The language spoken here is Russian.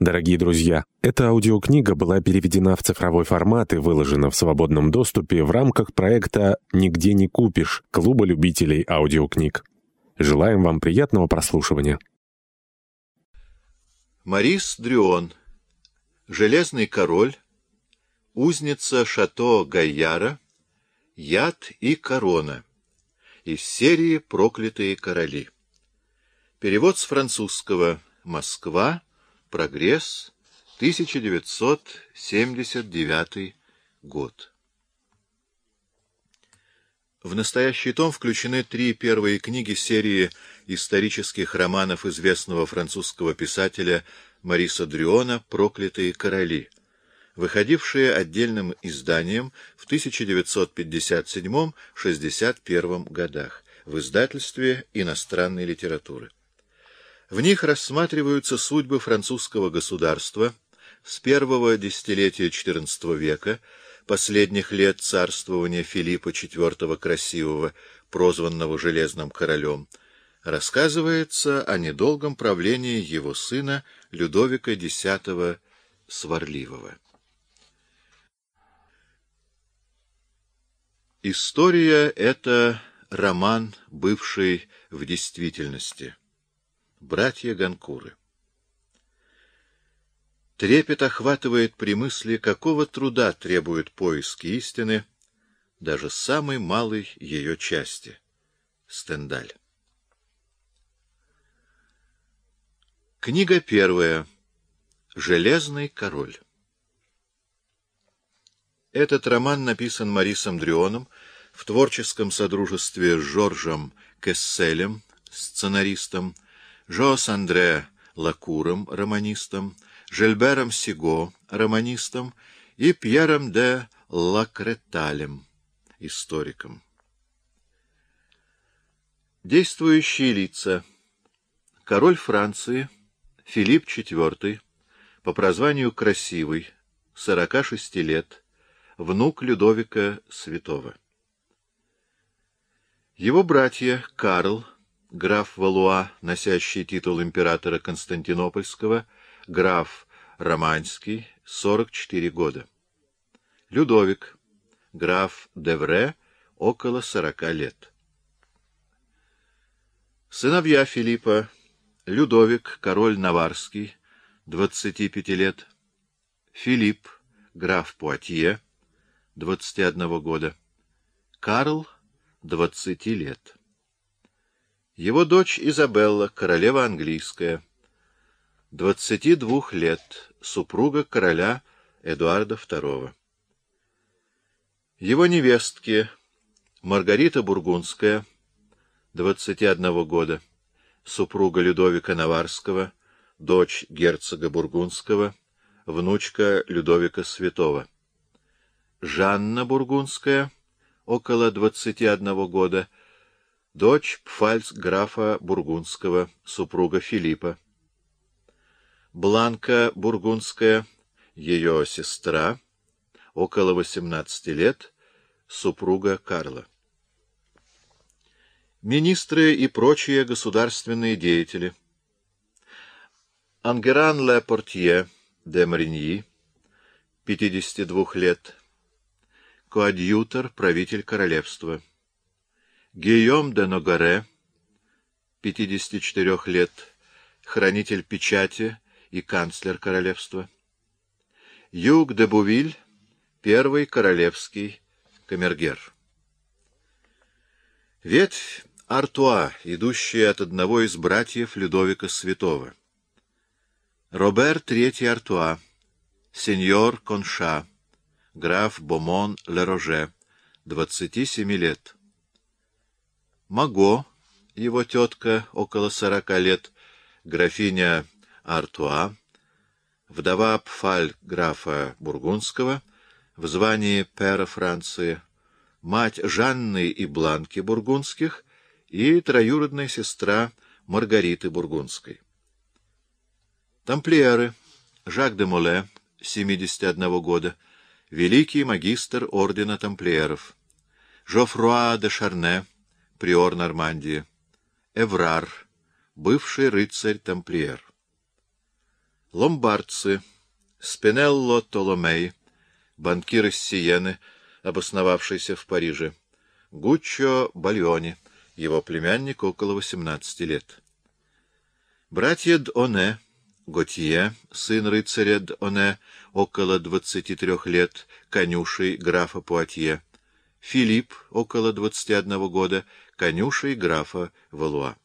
Дорогие друзья, эта аудиокнига была переведена в цифровой формат и выложена в свободном доступе в рамках проекта «Нигде не купишь» Клуба любителей аудиокниг. Желаем вам приятного прослушивания. Марис Дрюон, Железный король, Узница Шато Гайяра, Яд и корона из серии «Проклятые короли». Перевод с французского «Москва», Прогресс, 1979 год. В настоящий том включены три первые книги серии исторических романов известного французского писателя Мариса Дрюона «Проклятые короли», выходившие отдельным изданием в 1957-61 годах в издательстве иностранной литературы. В них рассматриваются судьбы французского государства с первого десятилетия XIV века, последних лет царствования Филиппа IV Красивого, прозванного Железным королем, рассказывается о недолгом правлении его сына Людовика X Сварливого. История — это роман, бывший в действительности. Братья Ганкуры. Трепет охватывает при мысли, какого труда требуют поиски истины, даже самой малой ее части — Стендаль. Книга первая. Железный король. Этот роман написан Марисом Дрионом в творческом содружестве с Жоржем Кесселем, сценаристом, Жоас Андре Лакуром, романистом, Жильбером Сиго, романистом, и Пьером де Лакреталем, историком. Действующие лица. Король Франции Филипп IV, по прозванию Красивый, 46 лет, внук Людовика Святого. Его братья Карл, граф Валуа, носящий титул императора Константинопольского, граф Романский, 44 года. Людовик, граф Девре, около 40 лет. Сыновья Филиппа, Людовик, король Наварский, 25 лет, Филипп, граф Пуатье, 21 года, Карл, 20 лет. Его дочь Изабелла, королева английская, 22 лет, супруга короля Эдуарда II. Его невестки Маргарита Бургундская, 21 года, супруга Людовика Наварского, дочь герцога Бургундского, внучка Людовика Святого. Жанна Бургундская, около 21 года, дочь пфальц-графа Бургундского, супруга Филиппа. Бланка Бургундская, ее сестра, около 18 лет, супруга Карла. Министры и прочие государственные деятели. Ангеран Ле Портье де Мариньи, 52 лет, коадьютор, правитель королевства. Гийом де Ногаре, 54 лет, хранитель печати и канцлер королевства. Юг де Бувиль, первый королевский камергер. Ветвь Артуа, идущая от одного из братьев Людовика Святого. Робер III Артуа, сеньор Конша, граф Бомон Лероже, 27 лет. Маго, его тетка, около сорока лет, графиня Артуа, вдова Пфаль графа Бургундского, в звании пера Франции, мать Жанны и Бланки Бургундских и троюродная сестра Маргариты Бургундской. Тамплиеры, Жак де Моле, 71 года, великий магистр ордена тамплиеров, Жофруа де Шарне, приор Нормандии, Эврар, бывший рыцарь-тамплиер. Ломбардцы, Спинелло Толомей, банкир из Сиены, обосновавшийся в Париже, Гуччо Бальони, его племянник около 18 лет. Братья Д'Оне, Готье, сын рыцаря Д'Оне, около 23 лет, конюшей графа Пуатье, Филипп, около 21 года, конюшей графа Валуа.